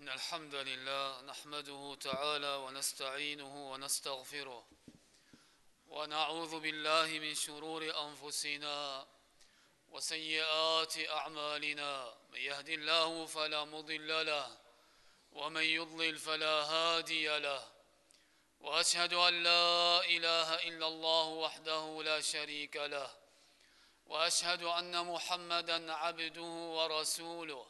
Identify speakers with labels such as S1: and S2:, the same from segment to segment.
S1: إن الحمد لله نحمده تعالى ونستعينه ونستغفره ونعوذ بالله من شرور أنفسنا وسيئات أعمالنا من يهد الله فلا مضل له ومن يضلل فلا هادي له وأشهد أن لا إله إلا الله وحده لا شريك له وأشهد أن محمدا عبده ورسوله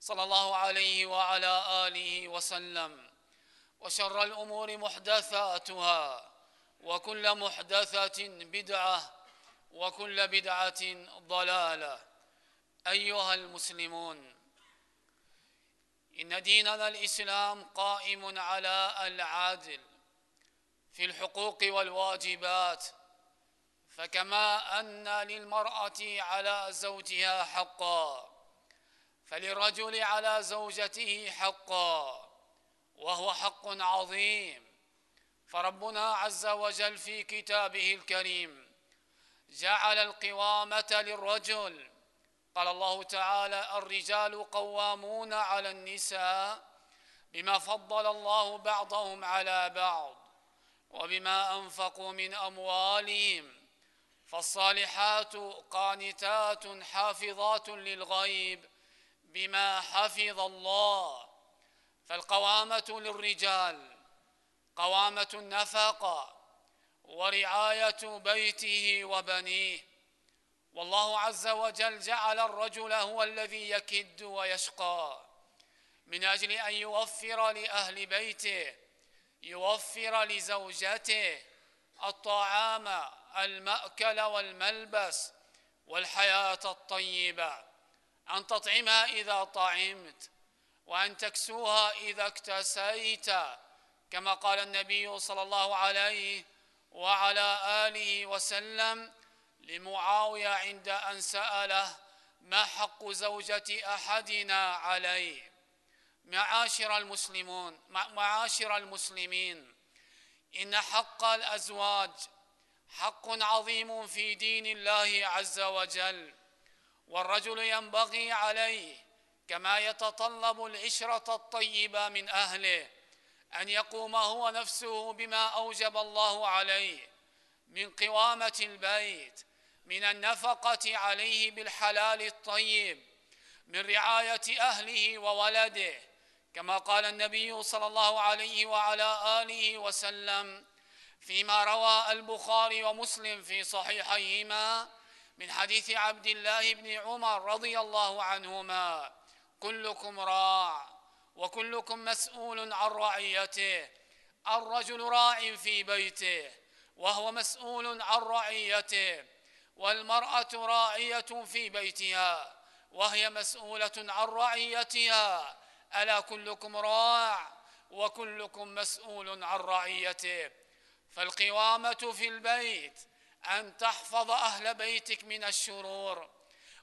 S1: صلى الله عليه وعلى آله وسلم. وشر الأمور محدثاتها وكل محدثة بدعة وكل بدعة ضلالة. أيها المسلمون إن ديننا الإسلام قائم على العدل في الحقوق والواجبات. فكما أن للمرأة على زوجها حقا فللرجل على زوجته حقا وهو حق عظيم. فربنا عز وجل في كتابه الكريم جعل القوامة للرجل. قال الله تعالى الرجال قوامون على النساء بما فضل الله بعضهم على بعض وبما أنفقوا من أموالهم. فالصالحات قانتات حافظات للغيب بما حفظ الله فالقوامة للرجال قوامة النفقة ورعاية بيته وبنيه. والله عز وجل جعل الرجل هو الذي يكد ويشقى من أجل أن يوفر لأهل بيته يوفر لزوجته الطعام المأكل والملبس والحياة الطيبة. أن تطعمها إذا طعمت وأن تكسوها إذا اكتسيت كما قال النبي صلى الله عليه وعلى آله وسلم لمعاوية عند أن سأله ما حق زوجة أحدنا عليه. معاشر المسلمون معاشر المسلمين إن حق الأزواج حق عظيم في دين الله عز وجل. والرجل ينبغي عليه كما يتطلب العشرة الطيبة من أهله أن يقوم هو نفسه بما أوجب الله عليه من قوامة البيت من النفقة عليه بالحلال الطيب من رعاية أهله وولده كما قال النبي صلى الله عليه وعلى آله وسلم فيما روى البخاري ومسلم في صحيحيهما من حديث عبد الله بن عمر رضي الله عنهما كلكم راع وكلكم مسؤول عن رعيته الرجل راع في بيته وهو مسؤول عن رعيته والمرأة راعية في بيتها وهي مسؤولة عن رعيتها ألا كلكم راع وكلكم مسؤول عن رعيته؟ فالقوامة في البيت أن تحفظ أهل بيتك من الشرور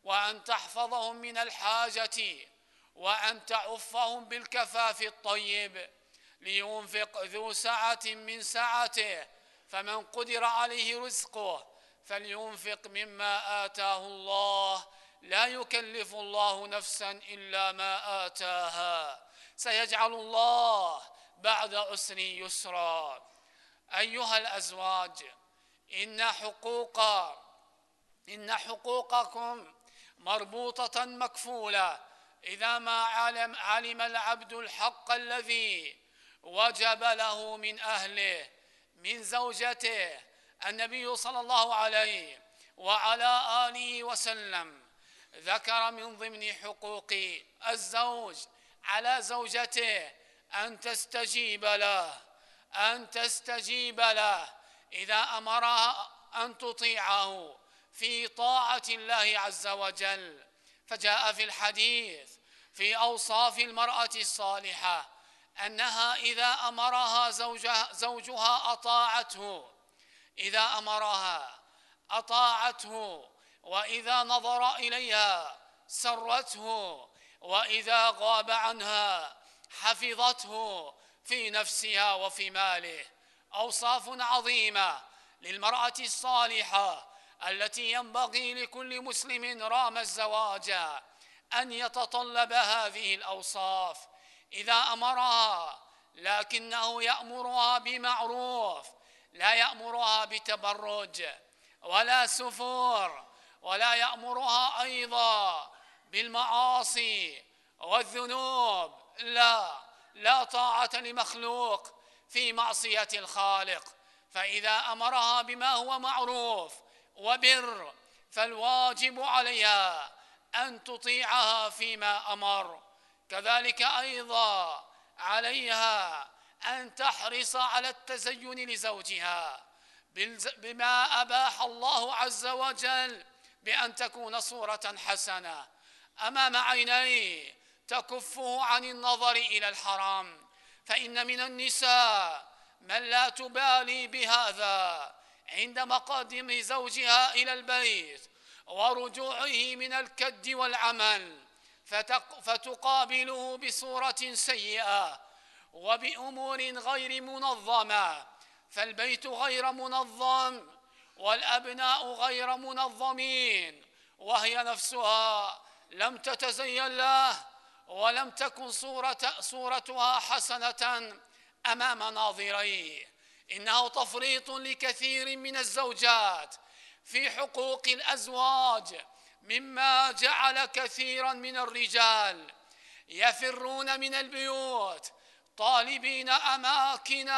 S1: وأن تحفظهم من الحاجة وأن تعفهم بالكفاف الطيب. لينفق ذو سعة من سعته فمن قدر عليه رزقه فلينفق مما آتاه الله. لا يكلف الله نفسا إلا ما آتاها. سيجعل الله بعد عسر يسرا. أيها الأزواج إن حقوق إن حقوقكم مربوطة مكفولة. إذا ما علم, علم العبد الحق الذي وجب له من أهله من زوجته النبي صلى الله عليه وعلى آله وسلم ذكر من ضمن حقوق الزوج على زوجته أن تستجيب له أن تستجيب له. إذا أمرها أن تطيعه في طاعة الله عز وجل فجاء في الحديث في أوصاف المرأة الصالحة أنها إذا أمرها زوجها, زوجها أطاعته إذا أمرها أطاعته وإذا نظر إليها سرته وإذا غاب عنها حفظته في نفسها وفي ماله. أوصاف عظيمة للمرأة الصالحة التي ينبغي لكل مسلم رام الزواج أن يتطلب هذه الأوصاف. إذا أمرها لكنه يأمرها بمعروف لا يأمرها بتبرج ولا سفور ولا يأمرها أيضا بالمعاصي والذنوب. لا لا طاعة لمخلوق في معصية الخالق فإذا أمرها بما هو معروف وبر فالواجب عليها أن تطيعها فيما أمر. كذلك أيضا عليها أن تحرص على التزين لزوجها بما أباح الله عز وجل بأن تكون صورة حسنة. أمام عينيه تكفه عن النظر إلى الحرام. فإن من النساء من لا تبالي بهذا عند مقادم زوجها إلى البيت ورجوعه من الكد والعمل فتقابله بصورة سيئة وبأمور غير منظمة فالبيت غير منظم والأبناء غير منظمين وهي نفسها لم تتزين له ولم تكن صورة صورتها حسنة أمام ناظريه إنه تفريط لكثير من الزوجات في حقوق الأزواج مما جعل كثيرا من الرجال يفرون من البيوت طالبين أماكن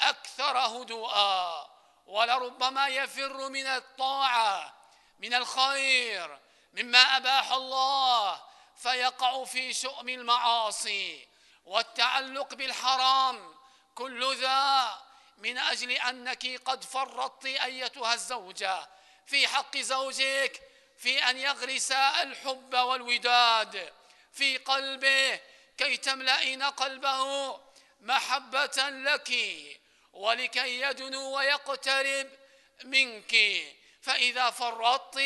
S1: أكثر هدوءا ولربما يفر من الطاعة من الخير مما أباح الله فيقع في شؤم المعاصي والتعلق بالحرام. كل ذا من أجل أنك قد فرطت أيتها الزوجة. في حق زوجك في أن يغرس الحب والوداد. في قلبه كي تملئين قلبه محبة لك ولكي يدنو ويقترب منك. فإذا فرطت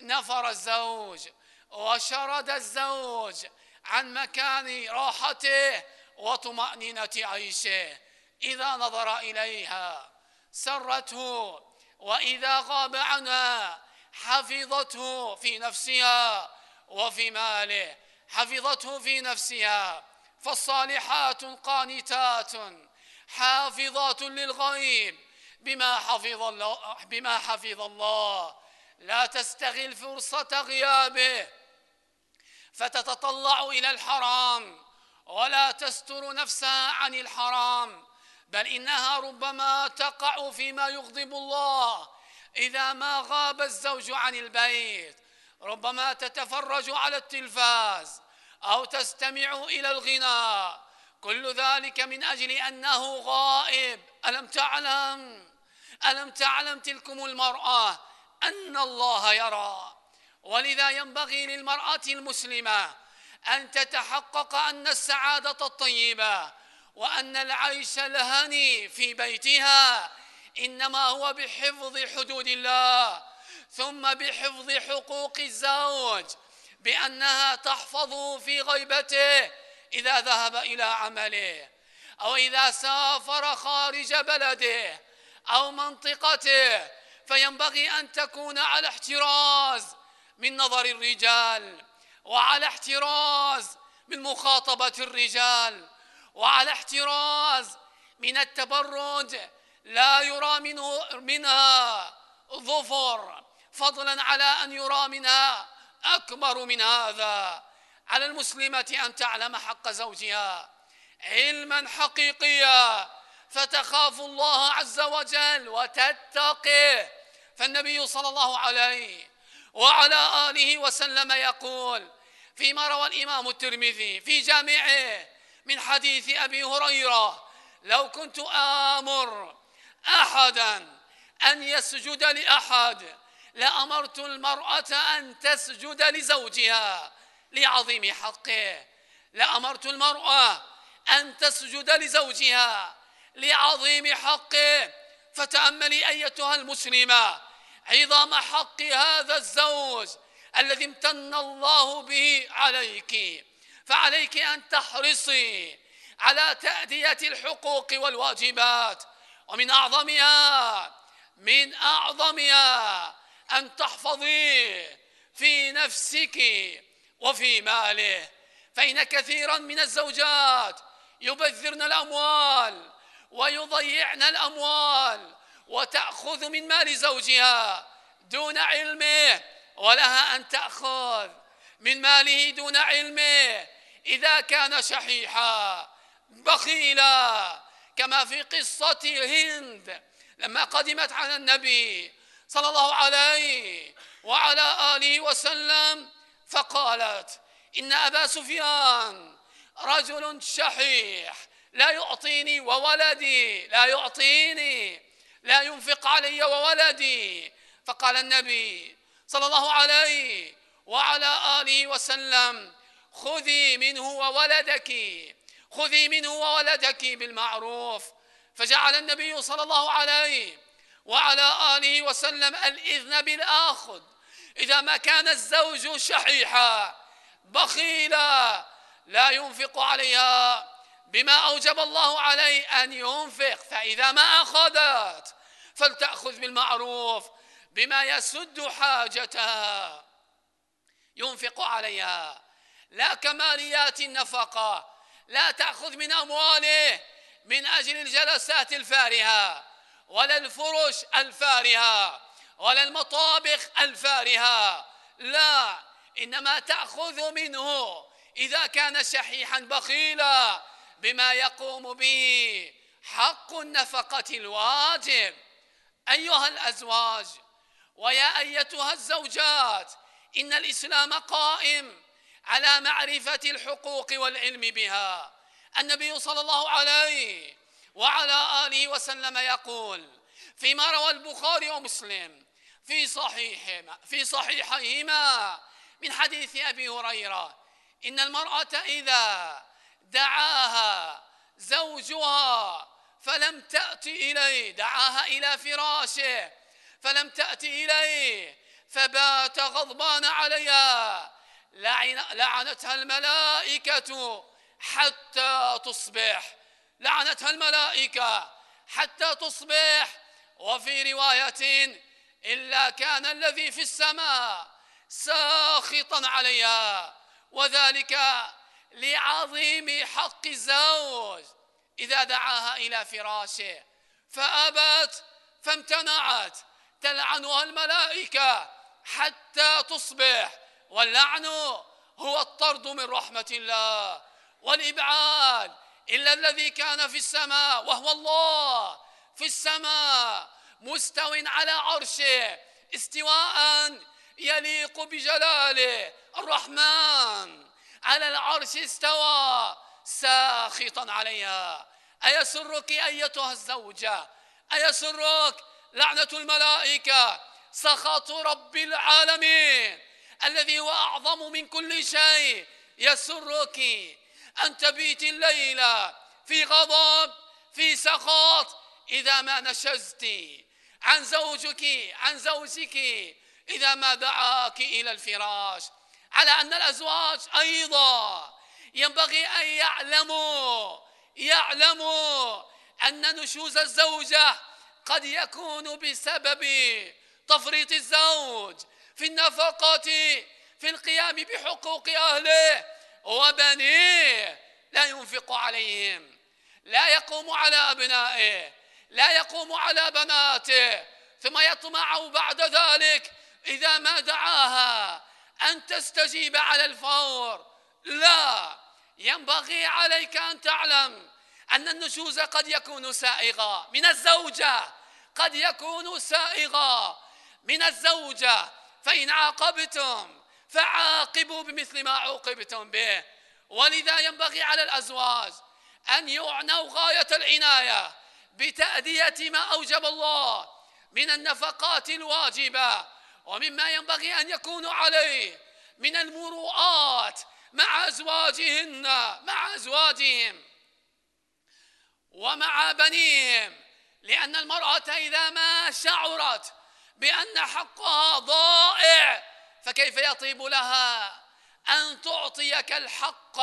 S1: نفر الزوج. وشرد الزوج عن مكان راحته وطمأنينة عيشه. إذا نظر إليها سرته وإذا غاب عنها حفظته في نفسها وفي ماله. حفظته في نفسها. فالصالحات قانتات حافظات للغيب بما حفظ الله بما حفظ الله. لا تستغل فرصة غيابه. فتتطلع إلى الحرام. ولا تستر نفسها عن الحرام. بل إنها ربما تقع فيما يغضب الله. إذا ما غاب الزوج عن البيت ربما تتفرج على التلفاز أو تستمع إلى الغناء. كل ذلك من أجل أنه غائب. ألم تعلم؟ ألم تعلم تلكم المرأة أن الله يرى؟ ولذا ينبغي للمرأة المسلمة أن تتحقق أن السعادة الطيبة وأن العيش الهني في بيتها إنما هو بحفظ حدود الله ثم بحفظ حقوق الزوج بأنها تحفظه في غيبته إذا ذهب إلى عمله أو إذا سافر خارج بلده أو منطقته فينبغي أن تكون على احتراز من نظر الرجال وعلى احتراز من مخاطبة الرجال وعلى احتراز من التبرج لا يرى منه منها ظفر فضلا على أن يرى منها أكبر من هذا. على المسلمة أن تعلم حق زوجها علما حقيقيا. فتخاف الله عز وجل وتتقيه. فالنبي صلى الله عليه وعلى آله وسلم يقول فيما روى الإمام الترمذي في جامعه من حديث أبي هريرة لو كنت آمر أحدا أن يسجد لأحد لأمرت المرأة أن تسجد لزوجها لعظيم حقه لأمرت المرأة أن تسجد لزوجها لعظيم حقه فتأملي أيتها المسلمة عظم حق هذا الزوج الذي امتن الله به عليك. فعليك أن تحرصي على تأدية الحقوق والواجبات ومن أعظمها من أعظمها أن تحفظي في نفسك وفي ماله. فإن كثيرا من الزوجات يبذرن الأموال ويضيعن الأموال وتأخذ من مال زوجها دون علمه ولها أن تأخذ من ماله دون علمه إذا كان شحيحا بخيلا كما في قصة هند لما قدمت على النبي صلى الله عليه وعلى آله وسلم فقالت إن أبا سفيان رجل شحيح لا يعطيني وولدي لا يعطيني لا ينفق علي وولدي. فقال النبي صلى الله عليه وعلى آله وسلم خذي منه وولدك خذي منه وولدك بالمعروف. فجعل النبي صلى الله عليه وعلى آله وسلم الإذن بالآخذ. إذا ما كان الزوج شحيحا بخيلا لا ينفق عليها. بما أوجب الله عليه أن ينفق فإذا ما أخذت فلتأخذ بالمعروف بما يسد حاجتها. ينفق عليها. لا كماليات النفقة لا تأخذ من أمواله من أجل الجلسات الفارهة ولا الفرش الفارهة ولا المطابخ الفارهة. لا إنما تأخذ منه إذا كان شحيحا بخيلا. بما يقوم به حق النفقة الواجب. أيها الأزواج ويا أيتها الزوجات إن الإسلام قائم على معرفة الحقوق والعلم بها. النبي صلى الله عليه وعلى آله وسلم يقول فيما روى البخاري ومسلم في صحيحهما في صحيحيهما من حديث أبي هريرة إن المرأة إذا دعاها زوجها فلم تأت إليه دعاها إلى فراشه فلم تأت إليه فبات غضبان عليها. لعن لعنتها الملائكة حتى تصبح لعنتها الملائكة حتى تصبح. وفي رواية إلا كان الذي في السماء ساخطا عليها وذلك لعظيم حق الزوج. إذا دعاها إلى فراشه فأبت فامتنعت. تلعنها الملائكة حتى تصبح. واللعن هو الطرد من رحمة الله. والإبعاد إلا الذي كان في السماء وهو الله. في السماء مستو على عرشه استواء يليق بجلاله. الرحمن. على العرش استوى ساخطا عليها. أيسرك أيتها الزوجة؟ أيسرك لعنة الملائكة؟ سخط رب العالمين الذي هو أعظم من كل شيء. يسرك أن تبيت الليلة في غضب في سخط إذا ما نشزت عن زوجك عن زوجك إذا ما دعاك إلى الفراش. على أن الأزواج أيضا ينبغي أن يعلموا يعلموا أن نشوز الزوجة قد يكون بسبب تفريط الزوج في النفقة في القيام بحقوق أهله وبنيه. لا ينفق عليهم لا يقوم على أبنائه لا يقوم على بناته ثم يطمع بعد ذلك إذا ما دعاها أن تستجيب على الفور. لا ينبغي عليك أن تعلم أن النشوز قد يكون سائغا. من الزوجة قد يكون سائغا. من الزوجة فإن عاقبتم فعاقبوا بمثل ما عوقبتم به. ولذا ينبغي على الأزواج أن يعنوا غاية العناية بتأدية ما أوجب الله من النفقات الواجبة. ومما ينبغي أن يكونوا عليه من المروءات مع أزواجهن مع أزواجهم ومع بنيهم لأن المرأة إذا ما شعرت بأن حقها ضائع فكيف يطيب لها أن تعطيك الحق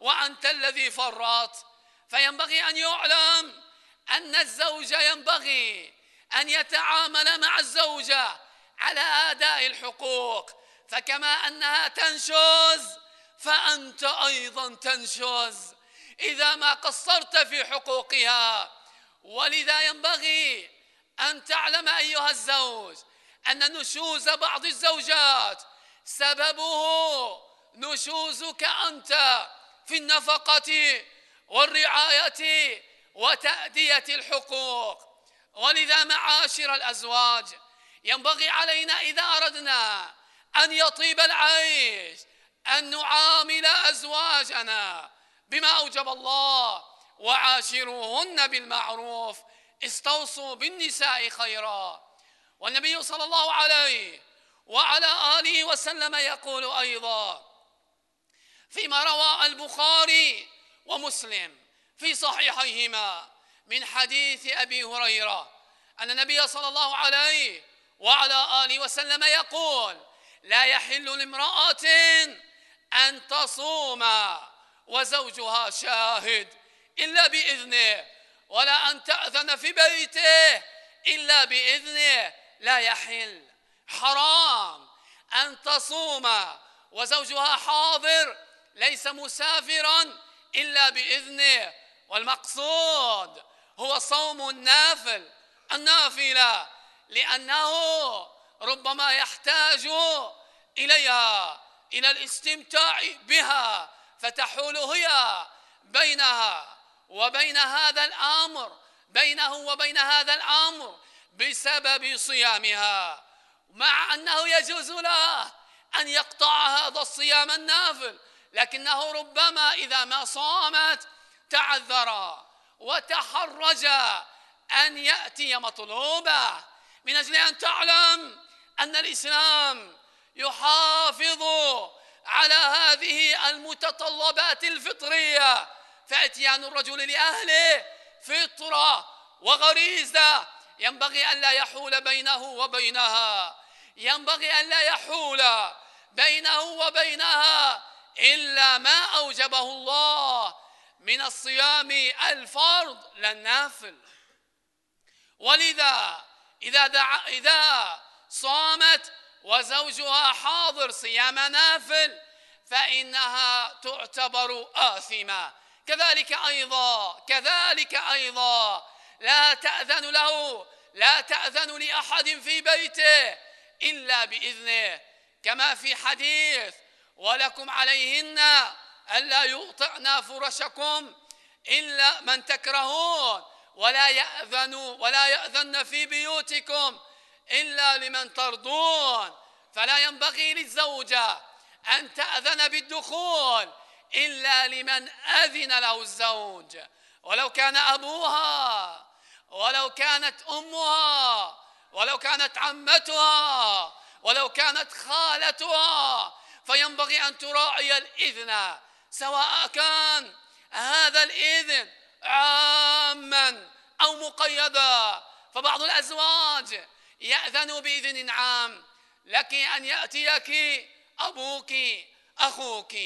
S1: وأنت الذي فرط فينبغي أن يعلم أن الزوج ينبغي أن يتعامل مع الزوجة على أداء الحقوق. فكما أنها تنشز فأنت أيضا تنشز إذا ما قصرت في حقوقها ولذا ينبغي أن تعلم أيها الزوج أن نشوز بعض الزوجات. سببه نشوزك أنت في النفقة والرعاية وتأدية الحقوق. ولذا معاشر الأزواج ينبغي علينا إذا أردنا أن يطيب العيش أن نعامل أزواجنا بما أوجب الله وعاشروهن بالمعروف. استوصوا بالنساء خيرا. والنبي صلى الله عليه وعلى آله وسلم يقول أيضا فيما روى البخاري ومسلم في صحيحيهما من حديث أبي هريرة أن النبي صلى الله عليه وعلى آله وسلم يقول لا يحل لامرأة أن تصوم وزوجها شاهد إلا بإذنه ولا أن تأذن في بيته إلا بإذنه. لا يحل. حرام أن تصوم وزوجها حاضر ليس مسافرا إلا بإذنه. والمقصود هو صوم النافل النافلة. لأنه ربما يحتاج إليها إلى الاستمتاع بها فتحول هي بينها وبين هذا الأمر بينه وبين هذا الأمر بسبب صيامها. مع أنه يجوز له أن يقطع هذا الصيام النافل لكنه ربما إذا ما صامت تعذر وتحرج أن يأتي مطلوبة. من أجل أن تعلم أن الإسلام يحافظ على هذه المتطلبات الفطرية. فأتيان الرجل لأهله فطرة وغريزة. ينبغي أن لا يحول بينه وبينها. ينبغي أن لا يحول بينه وبينها إلا ما أوجبه الله من الصيام الفرض للنافل ولذا إذا دعا إذا صامت وزوجها حاضر صيام نافل فإنها تعتبر آثمة. كذلك أيضا كذلك أيضا. لا تأذن له لا تأذن لأحد في بيته إلا بإذنه. كما في حديث ولكم عليهن ألا يقطعن فرشكم إلا من تكرهون. ولا يأذن ولا يأذن في بيوتكم إلا لمن ترضون. فلا ينبغي للزوجة أن تأذن بالدخول إلا لمن أذن له الزوج. ولو كان أبوها ولو كانت أمها ولو كانت عمتها ولو كانت خالتها فينبغي أن تراعي الإذن سواء كان هذا الإذن عاما أو مقيدا فبعض الأزواج يأذن بإذن عام لك أن يأتيك أبوك أخوك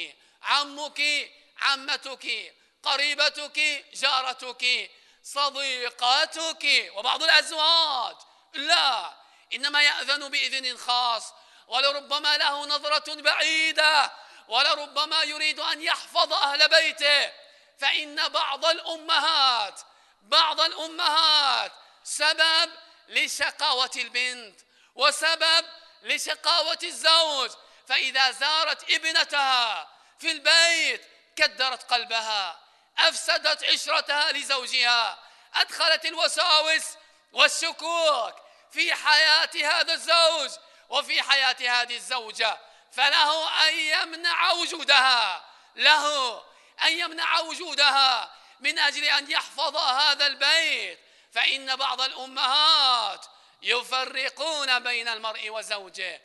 S1: عمك عمتك قريبتك جارتك صديقتك وبعض الأزواج. لا إنما يأذن بإذن خاص ولربما له نظرة بعيدة ولربما يريد أن يحفظ أهل بيته. فإن بعض الأمهات بعض الأمهات سبب لشقاوة البنت وسبب لشقاوة الزوج. فإذا زارت ابنتها في البيت كدرت قلبها أفسدت عشرتها لزوجها أدخلت الوساوس والشكوك في حياة هذا الزوج وفي حياة هذه الزوجة فله أن يمنع وجودها له أن يمنع وجودها من أجل أن يحفظ هذا البيت. فإن بعض الأمهات يفرقون بين المرء وزوجه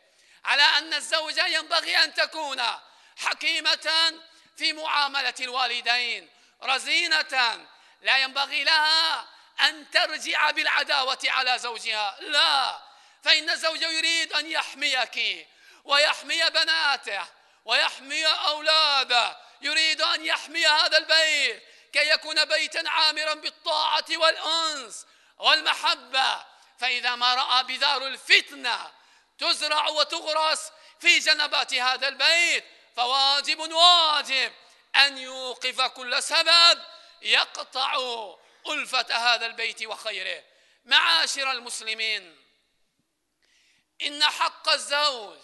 S1: على أن الزوجة ينبغي أن تكون حكيمة في معاملة الوالدين رزينة لا ينبغي لها أن ترجع بالعداوة على زوجها. لا فإن الزوج يريد أن يحميك ويحمي بناته ويحمي أولاده يريد أن يحمي هذا البيت كي يكون بيتا عامرا بالطاعة والأنس والمحبة. فإذا ما رأى بذار الفتنة تزرع وتغرس في جنبات هذا البيت فواجب واجب أن يوقف كل سبب يقطع ألفة هذا البيت وخيره. معاشر المسلمين إن حق الزوج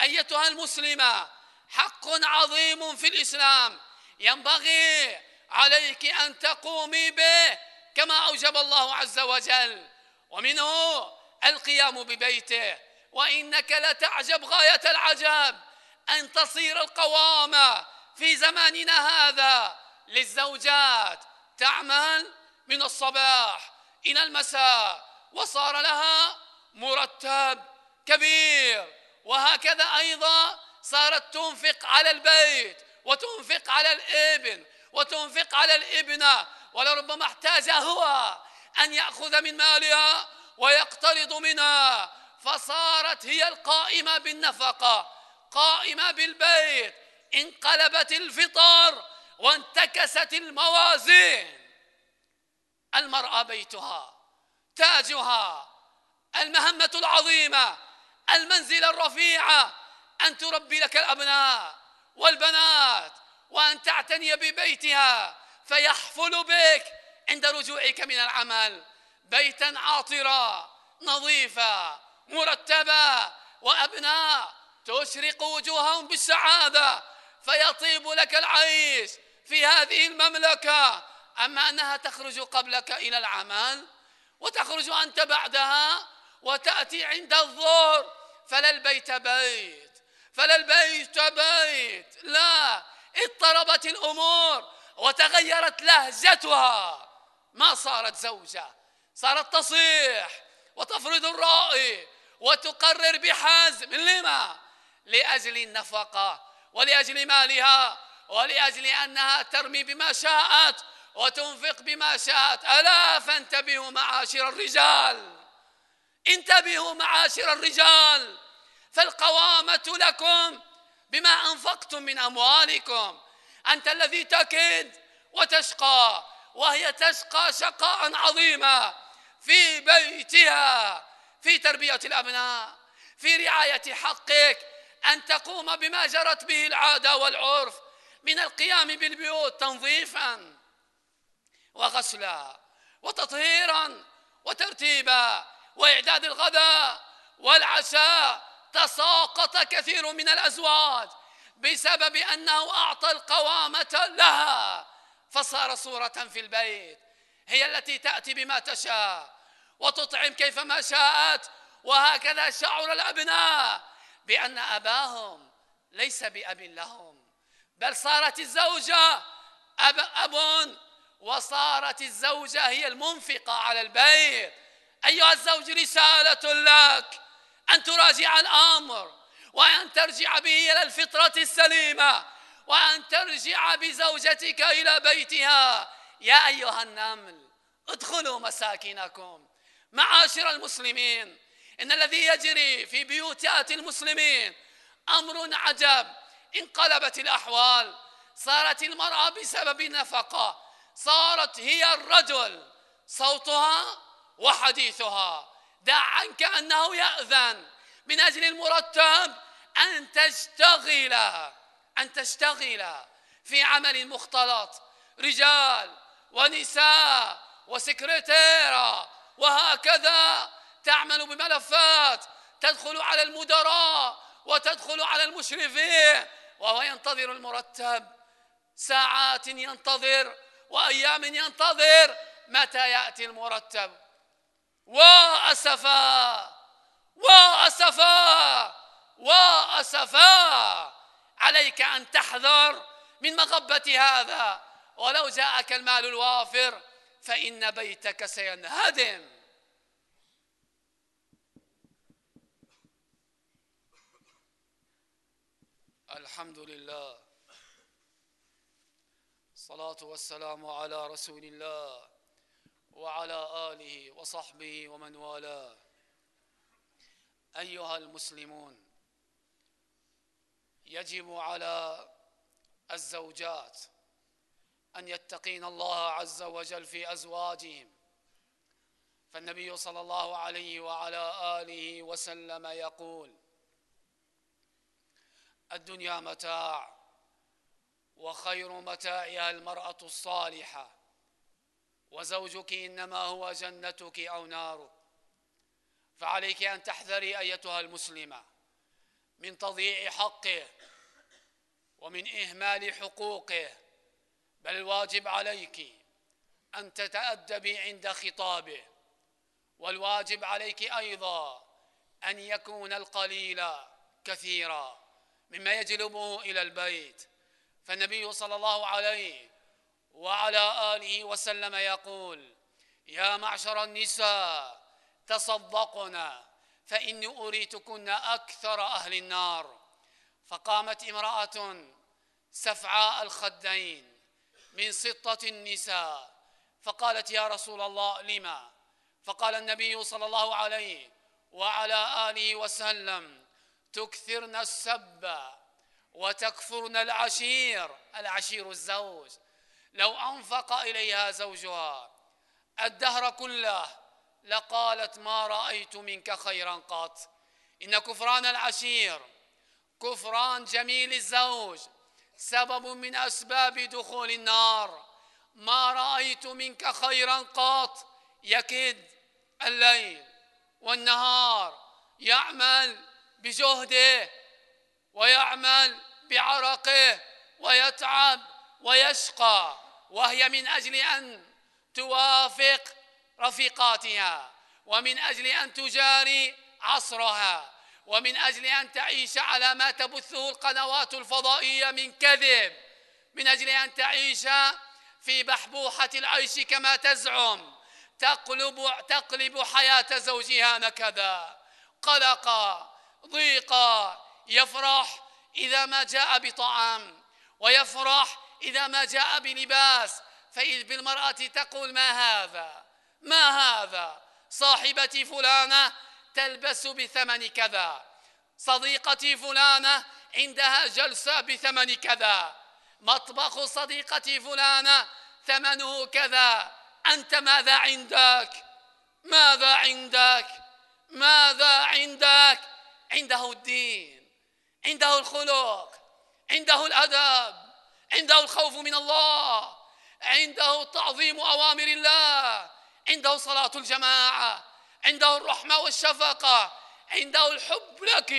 S1: أيتها المسلمة حق عظيم في الإسلام. ينبغي عليك أن تقومي به كما أوجب الله عز وجل. ومنه القيام ببيته. وإنك لتعجب غاية العجب أن تصير القوامة في زماننا هذا. للزوجات تعمل من الصباح إلى المساء وصار لها مرتب كبير. وهكذا أيضا صارت تنفق على البيت وتنفق على الابن وتنفق على الابنة ولربما احتاج هو أن يأخذ من مالها ويقترض منها. فصارت هي القائمة بالنفقة قائمة بالبيت. انقلبت الفطر وانتكست الموازين. المرأة بيتها تاجها المهمة العظيمة المنزلة الرفيعة أن تربي لك الأبناء والبنات وأن تعتني ببيتها فيحفل بك عند رجوعك من العمل بيتا عاطرا نظيفا مرتبا وأبناء تشرق وجوههم بالسعادة فيطيب لك العيش في هذه المملكة. أما أنها تخرج قبلك إلى العمل وتخرج أنت بعدها وتأتي عند الظهر فلا البيت بيت. فلا البيت بيت لا اضطربت الأمور وتغيرت لهجتها. ما صارت زوجة صارت تصيح وتفرض الرأي وتقرر بحزم. لما؟ لأجل النفقة ولأجل مالها ولأجل أنها ترمي بما شاءت وتنفق بما شاءت. ألا فانتبهوا معاشر الرجال انتبهوا معاشر الرجال. فالقوامة لكم بما أنفقتم من أموالكم. أنت الذي تكد وتشقى وهي تشقى شقاء عظيما في بيتها في تربية الأبناء في رعاية حقك. أن تقوم بما جرت به العادة والعرف من القيام بالبيوت تنظيفا وغسلا وتطهيرا وترتيبا وإعداد الغداء والعشاء تساقط كثير من الأزواج بسبب أنه أعطى القوامة لها. فصار صورة في البيت هي التي تأتي بما تشاء وتطعم كيفما شاءت وهكذا شعر الأبناء بأن أباهم ليس بأب لهم بل صارت الزوجة أب, أب وصارت الزوجة هي المنفقة على البيت. أيها الزوج رسالة لك. أن تراجع الأمر وأن ترجع به إلى الفطرة السليمة وأن ترجع بزوجتك إلى بيتها. يا أيها النمل ادخلوا مساكنكم. معاشر المسلمين إن الذي يجري في بيوتات المسلمين أمر عجب. انقلبت الأحوال صارت المرأة بسبب النفقة صارت هي الرجل صوتها وحديثها. دع عنك أنه يأذن. من أجل المرتب أن تشتغل أن تشتغل في عمل مختلط. رجال ونساء وسكرتيرة وهكذا تعمل بملفات. تدخل على المدراء وتدخل على المشرفين. وهو ينتظر المرتب. ساعات ينتظر وأيام ينتظر متى يأتي المرتب. وأسفا وأسفا وأسفا. عليك أن تحذر من مغبة هذا. ولو جاءك المال الوافر فإن بيتك سينهدم. الحمد لله. الصلاة والسلام على رسول الله. وعلى آله وصحبه ومن والاه. أيها المسلمون يجب على الزوجات أن يتقين الله عز وجل في أزواجهم. فالنبي صلى الله عليه وعلى آله وسلم يقول الدنيا متاع وخير متاعها المرأة الصالحة. وزوجك إنما هو جنتك أو نارك. فعليك أن تحذري أيتها المسلمة من تضييع حقه ومن إهمال حقوقه بل الواجب عليك أن تتأدبي عند خطابه والواجب عليك أيضا أن يكون القليل كثيرا مما يجلبه إلى البيت. فالنبي صلى الله عليه وعلى آله وسلم يقول يا معشر النساء تصدقنا فإني أريتكن أكثر أهل النار. فقامت امرأة سفعاء الخدين من سطة النساء فقالت يا رسول الله لما؟ فقال النبي صلى الله عليه وعلى آله وسلم تكثرن السب وتكفرن العشير. العشير الزوج. لو أنفق إليها زوجها الدهر كله لقالت ما رأيت منك خيرا قط. إن كفران العشير كفران جميل الزوج سبب من أسباب دخول النار. ما رأيت منك خيرا قط يكد الليل والنهار يعمل بجهده ويعمل بعرقه ويتعب ويشقى. وهي من أجل أن توافق رفيقاتها ومن أجل أن تجاري عصرها ومن أجل أن تعيش على ما تبثه القنوات الفضائية من كذب من أجل أن تعيش في بحبوحة العيش كما تزعم تقلب تقلب حياة زوجها نكدا. قلقا ضيقا يفرح إذا ما جاء بطعام ويفرح إذا ما جاء بلباس فإذ بالمرأة تقول ما هذا؟ ما هذا؟ صاحبتي فلانة تلبس بثمن كذا صديقتي فلانة عندها جلسة بثمن كذا مطبخ صديقتي فلانة ثمنه كذا أنت ماذا عندك؟ ماذا عندك؟ ماذا عندك؟ عنده الدين عنده الخلق عنده الأدب. عنده الخوف من الله عنده تعظيم أوامر الله عنده صلاة الجماعة عنده الرحمة والشفقة عنده الحب لك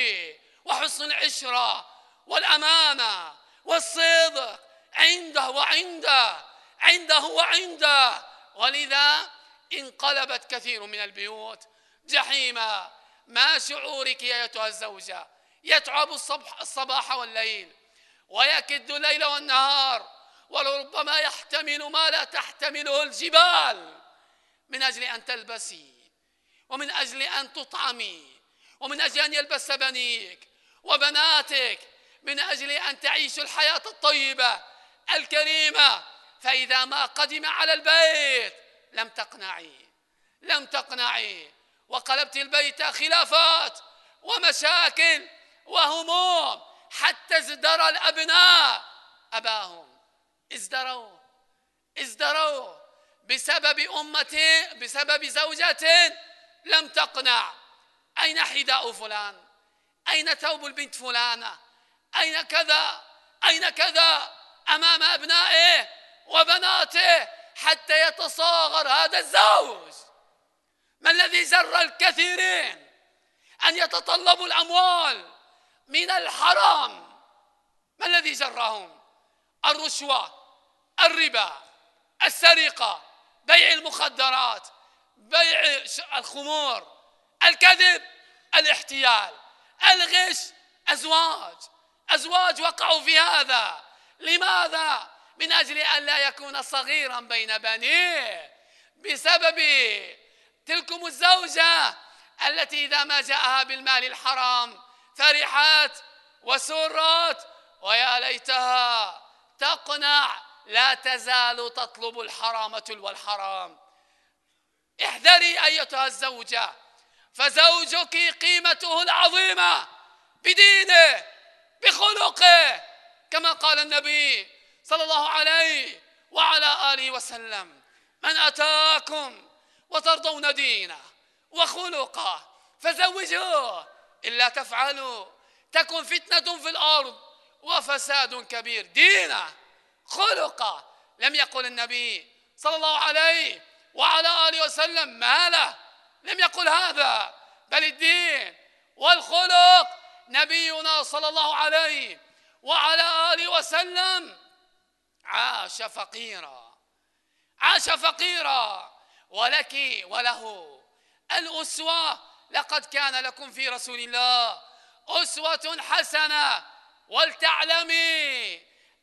S1: وحسن العشرة والأمانة والصدق عنده وعنده عنده وعنده. ولذا انقلبت كثير من البيوت. جحيما ما شعورك يا أيتها الزوجة؟ يتعب الصبح الصباح والليل. ويكد الليل والنهار ولربما يحتمل ما لا تحتمله الجبال. من أجل أن تلبسي ومن أجل أن تطعمي ومن أجل أن يلبس بنيك وبناتك من أجل أن تعيش الحياة الطيبة الكريمة. فإذا ما قدم على البيت لم تقنعي لم تقنعي. وقلبت البيت خلافات ومشاكل وهموم. حتى ازدرى الأبناء أباهم. ازدروا ازدروا بسبب أمة بسبب زوجة لم تقنع. أين حذاء فلان؟ أين ثوب البنت فلانة؟ أين كذا؟ أين كذا أمام أبنائه وبناته حتى يتصاغر هذا الزوج؟ ما الذي زر الكثيرين أن يتطلبوا الأموال من الحرام. ما الذي جرهم؟ الرشوة الربا السرقة بيع المخدرات بيع الخمور الكذب الاحتيال الغش أزواج. أزواج وقعوا في هذا. لماذا؟ من أجل أن لا يكون صغيرا بين بنيه. بسبب تلكم الزوجة التي إذا ما جاءها بالمال الحرام فرحت وسرت ويا ليتها تقنع لا تزال تطلب الحرام تلو الحرام احذري أيتها الزوجة فزوجك قيمته العظيمة بدينه بخلقه كما قال النبي صلى الله عليه وعلى آله وسلم من أتاكم وترضون دينه وخلقه فزوجوه إلا تفعلوا. تكن فتنة في الأرض وفساد كبير. دينه خلقه لم يقل النبي صلى الله عليه وعلى آله وسلم ما له لم يقل هذا. بل الدين والخلق. نبينا صلى الله عليه وعلى آله وسلم عاش فقيرا. عاش فقيرا. ولك وله الأسوة لقد كان لكم في رسول الله أسوة حسنة ولتعلمي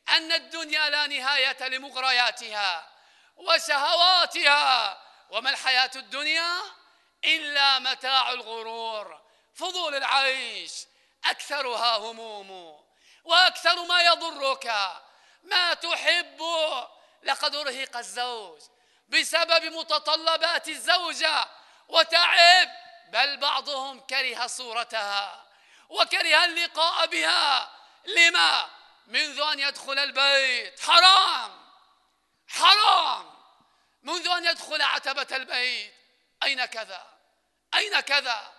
S1: أن الدنيا لا نهاية لمغرياتها وشهواتها. وما الحياة الدنيا إلا متاع الغرور فضول العيش أكثرها هموم وأكثر ما يضرك. ما تحب؟ لقد رهق الزوج بسبب متطلبات الزوجة وتعب بل بعضهم كره صورتها وكره اللقاء بها. لما؟ منذ أن يدخل البيت. حرام! حرام! منذ أن يدخل عتبة البيت. أين كذا؟ أين كذا؟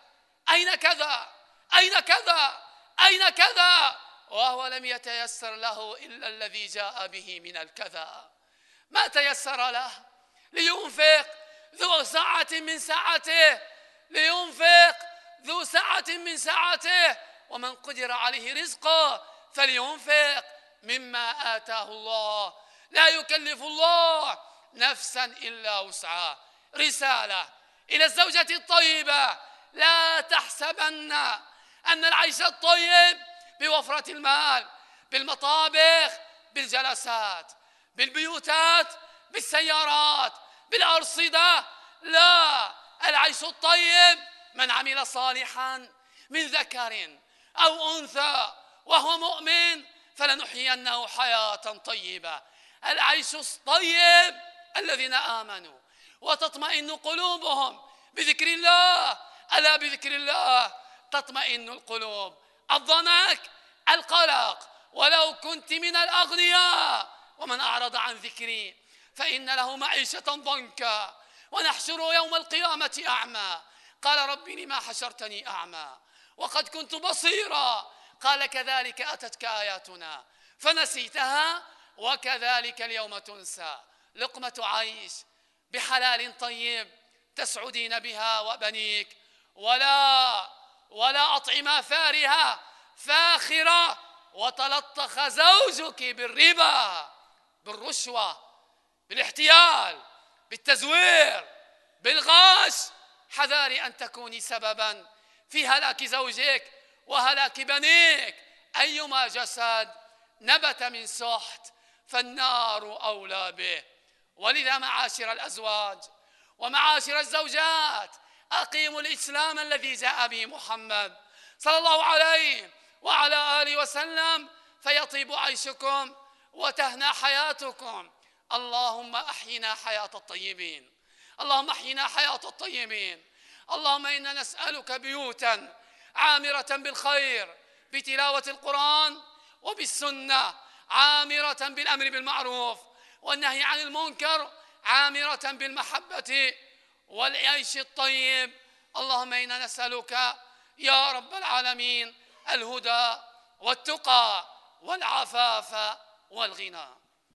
S1: أين كذا؟ أين كذا؟ أين كذا؟ وهو لم يتيسر له إلا الذي جاء به من الكذا. ما تيسر له؟ لينفق ذو سعة من سعته لينفق ذو سعة من سعته ومن قدر عليه رزقه فلينفق مما آتاه الله. لا يكلف الله نفسا إلا وسعها. رسالة إلى الزوجة الطيبة. لا تحسبن أن العيش الطيب بوفرة المال بالمطابخ بالجلسات بالبيوتات بالسيارات بالأرصدة. لا العيش الطيب من عمل صالحا من ذكر أو أنثى وهو مؤمن فلنحيينه حياة طيبة. العيش الطيب الذين آمنوا وتطمئن قلوبهم بذكر الله. ألا بذكر الله؟ تطمئن القلوب. الضنك القلق. ولو كنت من الأغنياء ومن أعرض عن ذكري فإن له معيشة ضنكا. ونحشره يوم القيامة أعمى. قال رب لما حشرتني أعمى. وقد كنت بصيرا. قال كذلك أتتك آياتنا. فنسيتها وكذلك اليوم تنسى. لقمة عيش بحلال طيب تسعدين بها وبنيك. ولا ولا أطعمة فارهة فاخرة. وتلطخ زوجك بالربا بالرشوة بالاحتيال. بالتزوير بالغاش. حذاري أن تكوني سببا في هلاك زوجك وهلاك بنيك. أيما جسد نبت من سحت فالنار أولى به. ولذا معاشر الأزواج ومعاشر الزوجات أقيموا الإسلام الذي جاء به محمد صلى الله عليه وعلى آله وسلم فيطيب عيشكم وتهنى حياتكم. اللهم أحينا حياة الطيبين. اللهم أحينا حياة الطيبين. اللهم إنا نسألك بيوتا عامرة بالخير بتلاوة القرآن وبالسنة عامرة بالأمر بالمعروف والنهي عن المنكر عامرة بالمحبة والعيش الطيب. اللهم إنا نسألك يا رب العالمين الهدى والتقى والعفاف والغنى.